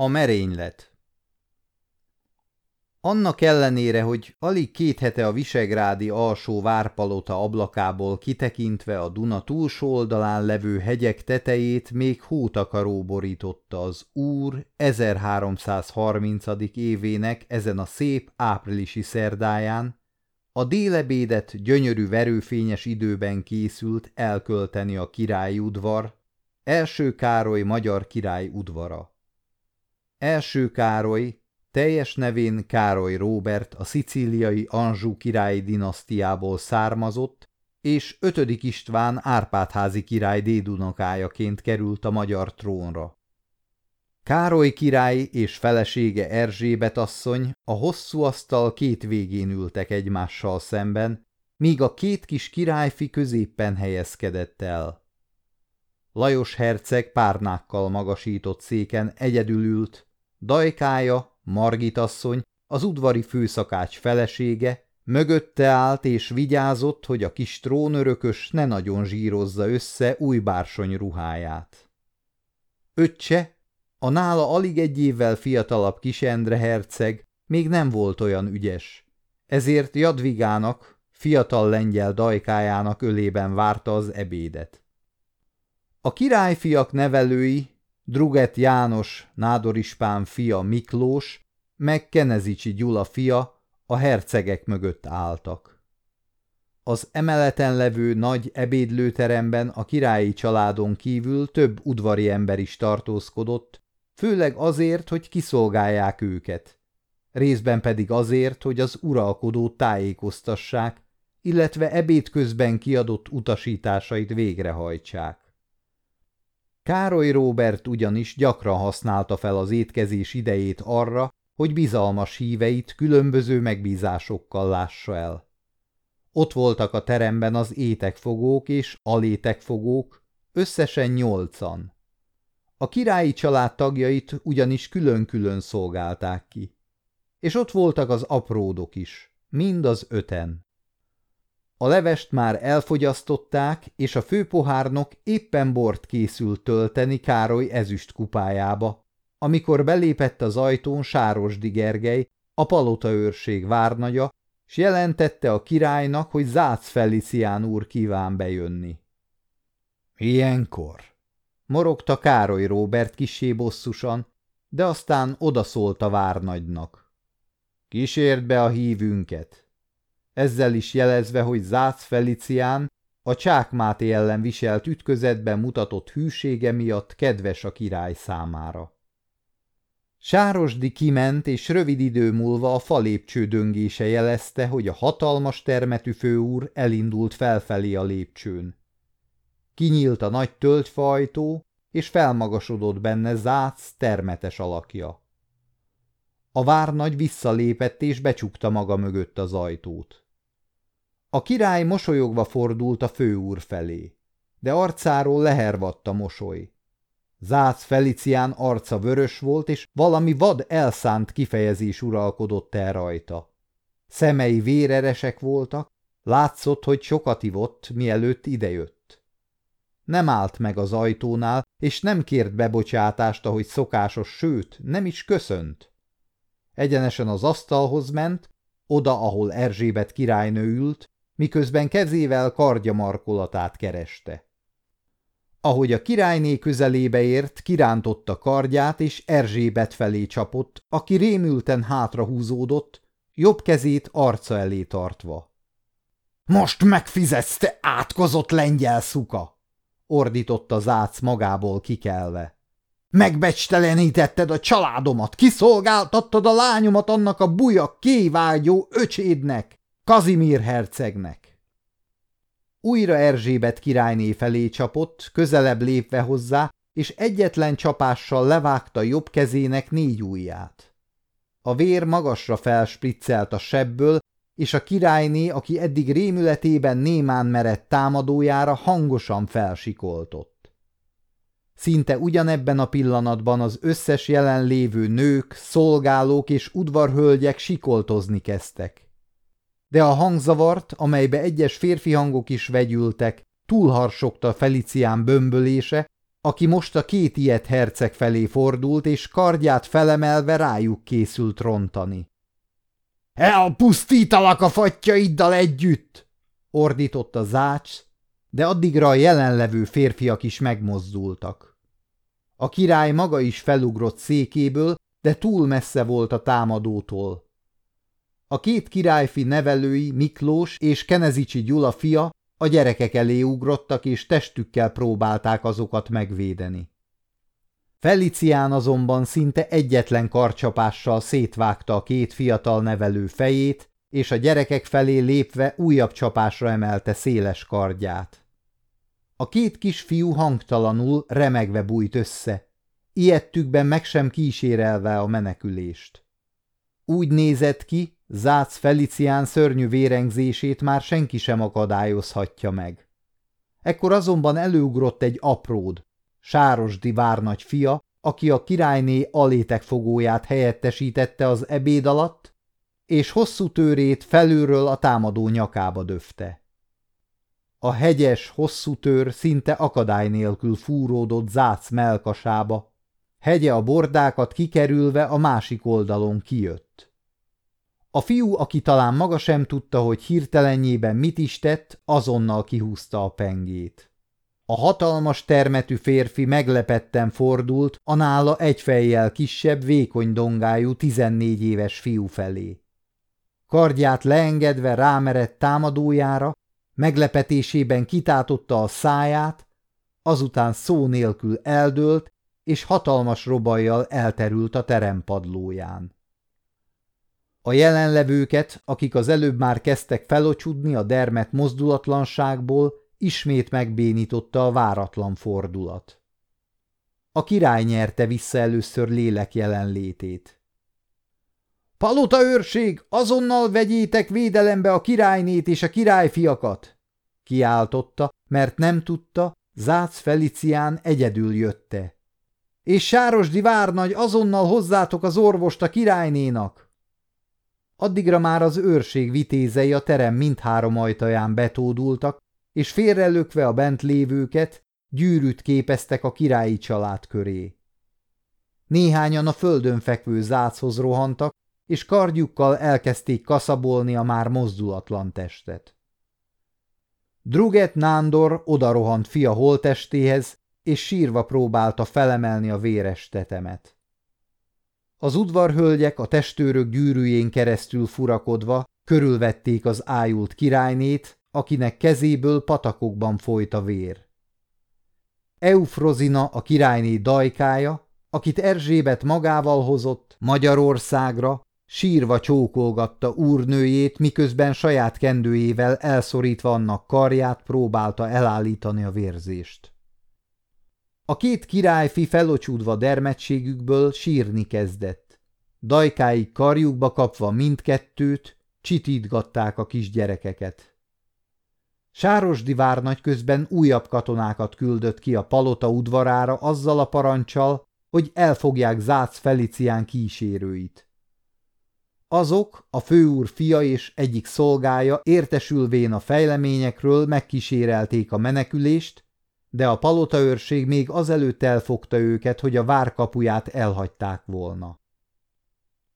A merénylet Annak ellenére, hogy alig két hete a Visegrádi alsó várpalota ablakából kitekintve a Duna túlsó oldalán levő hegyek tetejét még hótakaró borította az Úr 1330. évének ezen a szép áprilisi szerdáján, a délebédet gyönyörű verőfényes időben készült elkölteni a királyi udvar, első Károly magyar király udvara. Első Károly, teljes nevén Károly Róbert a szicíliai Anjou királyi dinasztiából származott, és ötödik István Árpádházi király dédunokájaként került a magyar trónra. Károly király és felesége Erzsébet asszony a hosszú asztal két végén ültek egymással szemben, míg a két kis királyfi középpen helyezkedett el. Lajos herceg párnákkal magasított széken egyedül ült, dajkája, Margit asszony, az udvari főszakács felesége, mögötte állt és vigyázott, hogy a kis trónörökös ne nagyon zsírozza össze új bársony ruháját. Öccse, a nála alig egy évvel fiatalabb kis Endre herceg még nem volt olyan ügyes, ezért Jadvigának, fiatal lengyel dajkájának ölében várta az ebédet. A királyfiak nevelői, Druget János, Nádorispán fia Miklós, meg Kenezicsi Gyula fia a hercegek mögött álltak. Az emeleten levő nagy ebédlőteremben a királyi családon kívül több udvari ember is tartózkodott, főleg azért, hogy kiszolgálják őket, részben pedig azért, hogy az uralkodót tájékoztassák, illetve ebéd közben kiadott utasításait végrehajtsák. Károly Róbert ugyanis gyakran használta fel az étkezés idejét arra, hogy bizalmas híveit különböző megbízásokkal lássa el. Ott voltak a teremben az étekfogók és alétekfogók, összesen nyolcan. A királyi család tagjait ugyanis külön-külön szolgálták ki. És ott voltak az apródok is, mind az öten. A levest már elfogyasztották, és a főpohárnok éppen bort készült tölteni Károly ezüst kupájába, amikor belépett az ajtón Sárosdi Gergely, a palota őrség várnagya, s jelentette a királynak, hogy Zác Felicián úr kíván bejönni. Ilyenkor? morogta Károly Róbert kisé bosszusan, de aztán odaszólt a várnagynak. Kísérd be a hívünket! Ezzel is jelezve, hogy Zác Felicián a Csákmáté ellen viselt ütközetben mutatott hűsége miatt kedves a király számára. Sárosdi kiment, és rövid idő múlva a falépcső döngése jelezte, hogy a hatalmas termetű főúr elindult felfelé a lépcsőn. Kinyílt a nagy tölgyfajtó, és felmagasodott benne Zác termetes alakja. A várnagy visszalépett, és becsukta maga mögött az ajtót. A király mosolyogva fordult a főúr felé, de arcáról lehervadt a mosoly. Zác Felicián arca vörös volt, és valami vad elszánt kifejezés uralkodott el rajta. Szemei véreresek voltak, látszott, hogy sokat ivott, mielőtt idejött. Nem állt meg az ajtónál, és nem kért bebocsátást, ahogy szokásos, sőt, nem is köszönt. Egyenesen az asztalhoz ment, oda, ahol Erzsébet királynő ült, miközben kezével kardja markolatát kereste. Ahogy a királyné közelébe ért, kirántotta kardját, és Erzsébet felé csapott, aki rémülten hátrahúzódott, jobb kezét arca elé tartva. – Most megfizetsz, átkozott lengyel szuka! – ordította Zác magából kikelve. – Megbecstelenítetted a családomat, kiszolgáltattad a lányomat annak a bujak kévágyó öcsédnek! Kazimír hercegnek. Újra Erzsébet királyné felé csapott, közelebb lépve hozzá, és egyetlen csapással levágta jobb kezének négy ujját. A vér magasra felspriccelt a sebből, és a királyné, aki eddig rémületében némán merett támadójára, hangosan felsikoltott. Szinte ugyanebben a pillanatban az összes jelenlévő nők, szolgálók és udvarhölgyek sikoltozni kezdtek de a hangzavart, amelybe egyes férfi hangok is vegyültek, túlharsogta Felicián bömbölése, aki most a két ilyet herceg felé fordult, és kardját felemelve rájuk készült rontani. – Elpusztítalak a fattyaiddal együtt! – ordította Zács, de addigra a jelenlevő férfiak is megmozdultak. A király maga is felugrott székéből, de túl messze volt a támadótól. A két királyfi nevelői, Miklós és Kenezicsi Gyula fia a gyerekek elé ugrottak, és testükkel próbálták azokat megvédeni. Felicián azonban szinte egyetlen karcsapással szétvágta a két fiatal nevelő fejét, és a gyerekek felé lépve újabb csapásra emelte széles kardját. A két kisfiú hangtalanul, remegve bújt össze, ilyettükben meg sem kísérelve a menekülést. Úgy nézett ki, Zác Felicián szörnyű vérengzését már senki sem akadályozhatja meg. Ekkor azonban előugrott egy apród, Sárosdi várnagy fia, aki a királyné alétekfogóját helyettesítette az ebéd alatt, és hosszú tőrét felülről a támadó nyakába döfte. A hegyes, hosszú tőr szinte akadály nélkül fúródott Zác melkasába, hegye a bordákat kikerülve a másik oldalon kijött. A fiú, aki talán maga sem tudta, hogy hirtelenjében mit is tett, azonnal kihúzta a pengét. A hatalmas termetű férfi meglepetten fordult a nála egy fejjel kisebb, vékony dongájú tizennégy éves fiú felé. Kardját leengedve rámerett támadójára, meglepetésében kitátotta a száját, azután szó nélkül eldőlt, és hatalmas robajjal elterült a terempadlóján. A jelenlevőket, akik az előbb már kezdtek felocsudni a dermet mozdulatlanságból, ismét megbénította a váratlan fordulat. A király nyerte vissza először lélek jelenlétét. – Palota őrség, azonnal vegyétek védelembe a királynét és a királyfiakat! – kiáltotta, mert nem tudta, Zác Felicián egyedül jötte. – És Sárosdi várnagy, azonnal hozzátok az orvost a királynénak! Addigra már az őrség vitézei a terem mindhárom ajtaján betódultak, és félrelökve a bent lévőket, gyűrűt képeztek a királyi család köré. Néhányan a földön fekvő záchoz rohantak, és kardjukkal elkezdték kaszabolni a már mozdulatlan testet. Druget Nándor odarohant fia holtestéhez, és sírva próbálta felemelni a véres tetemet. Az udvarhölgyek a testőrök gyűrűjén keresztül furakodva körülvették az ájult királynét, akinek kezéből patakokban folyt a vér. Eufrozina a királyné dajkája, akit Erzsébet magával hozott Magyarországra, sírva csókolgatta úrnőjét, miközben saját kendőjével elszorítva annak karját próbálta elállítani a vérzést. A két királyfi felocsúdva dermedtségükből sírni kezdett. Dajkáig karjukba kapva mindkettőt, csitítgatták a kisgyerekeket. Sárosdi várnagy közben újabb katonákat küldött ki a palota udvarára azzal a parancsal, hogy elfogják Zác Felicián kísérőit. Azok, a főúr fia és egyik szolgája értesülvén a fejleményekről megkísérelték a menekülést, de a palotaőrség még azelőtt elfogta őket, hogy a várkapuját elhagyták volna.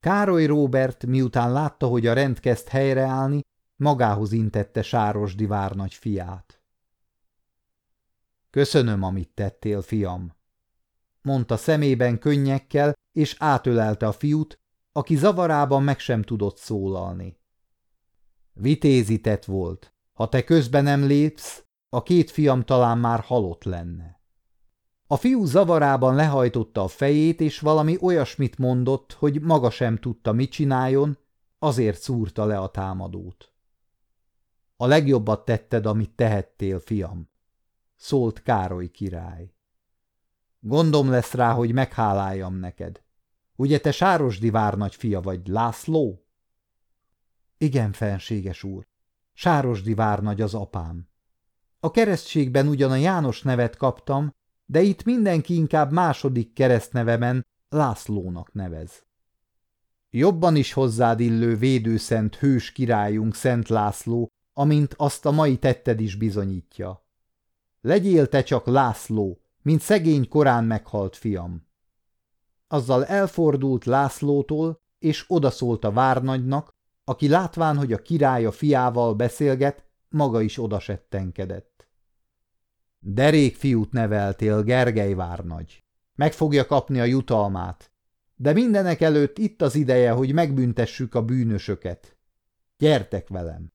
Károly Róbert, miután látta, hogy a rend kezd helyreállni, magához intette Sárosdi várnagy fiát. Köszönöm, amit tettél, fiam, mondta szemében könnyekkel, és átölelte a fiút, aki zavarában meg sem tudott szólalni. Vitézitett volt. Ha te közben nem lépsz, a két fiam talán már halott lenne. A fiú zavarában lehajtotta a fejét, és valami olyasmit mondott, hogy maga sem tudta, mit csináljon, azért szúrta le a támadót. A legjobbat tetted, amit tehettél, fiam, szólt Károly király. Gondom lesz rá, hogy megháláljam neked. Ugye te Sárosdi várnagy fia vagy, László? Igen, fenséges úr. Sárosdi várnagy az apám. A keresztségben ugyan a János nevet kaptam, de itt mindenki inkább második keresztnevemen Lászlónak nevez. Jobban is hozzád illő védőszent hős királyunk Szent László amint azt a mai tetted is bizonyítja. Legyél te csak László, mint szegény korán meghalt fiam. Azzal elfordult Lászlótól, és odaszólt a várnagynak, aki látván, hogy a király a fiával beszélget, maga is odasettenkedett. Derék fiút neveltél, Gergely várnagy. Meg fogja kapni a jutalmát. De mindenek előtt itt az ideje, hogy megbüntessük a bűnösöket. Gyertek velem!